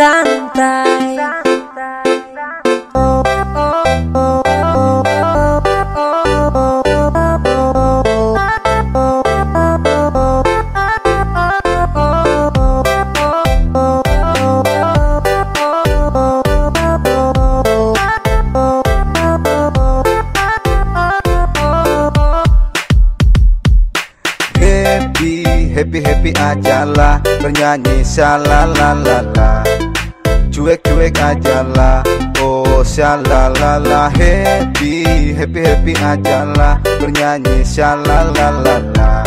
santai. Happy, happy, happy ajalah Bernyanyi shalalalala Cuek-cuek ajalah Oh shalalala Happy, happy, happy ajalah Bernyanyi shalalalala.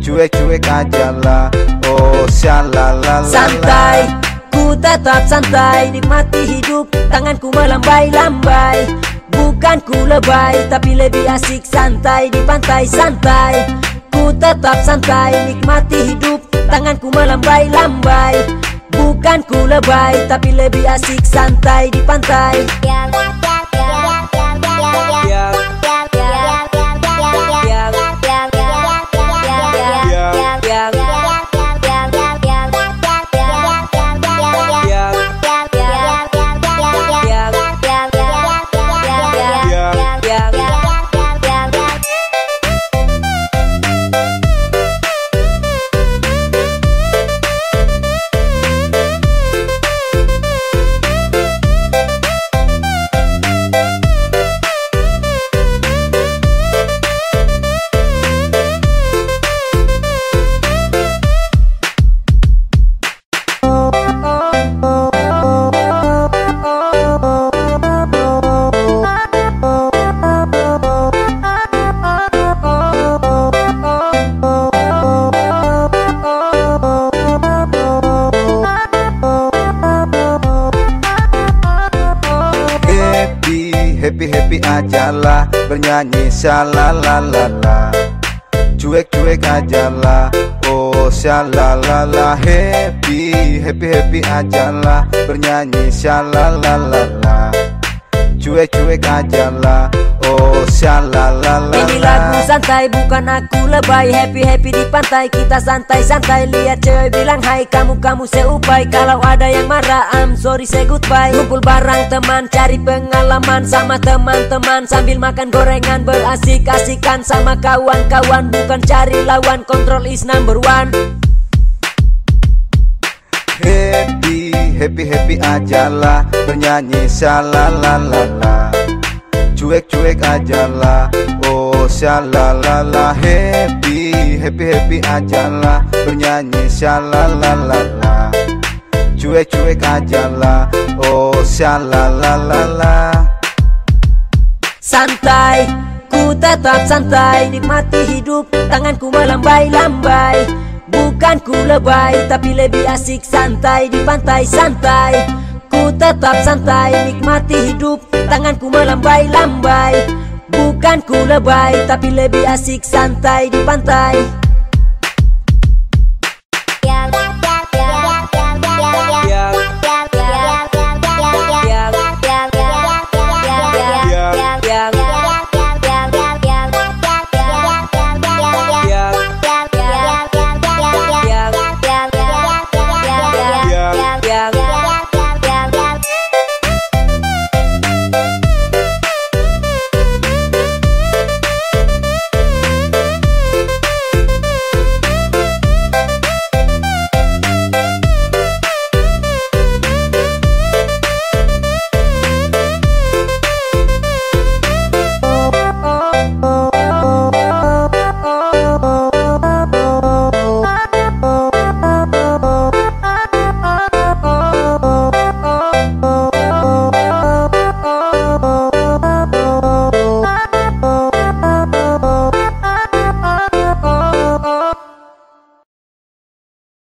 Cuek-cuek ajalah Oh shalalala Santai, ku tetap santai Nikmati hidup, tanganku melambai-lambai. Bukan ku lebay, tapi lebih asik santai Di pantai santai. Ku tetap santai, nikmati hidup. Tanganku melambai-lambai Bukan ku lebay, tapi lebih asik santai di pantai happy, ajalah Bernyanyi shalalalala. Cuek-cuek ajalah Oh shalalala Happy, happy, happy ajalah Bernyanyi shalalalala Cuek-cuek ajalah Oh shalalala Ini lagu santai bukan aku lebay. Happy happy di pantai kita santai santai Lihat cewek bilang hai kamu kamu seupai Kalau ada yang marah I'm sorry say goodbye. Kumpul barang teman cari pengalaman sama teman-teman. Sambil makan gorengan berasik-asikan sama kawan-kawan. Bukan cari lawan control is number one Happy, happy, happy ajalah Bernyanyi shalalalala. Cuek-cuek ajalah Oh shalalala Happy, happy, happy ajalah Bernyanyi shalalalala. Cuek-cuek ajalah Oh shalalala Santai, ku tetap santai Nikmati hidup, tanganku melambai-lambai Bukan ku lebay, tapi lebih asik santai Di pantai santai Ku tetap santai, nikmati hidup Tanganku melambai-lambai. Bukan ku lebay, tapi lebih asik santai di pantai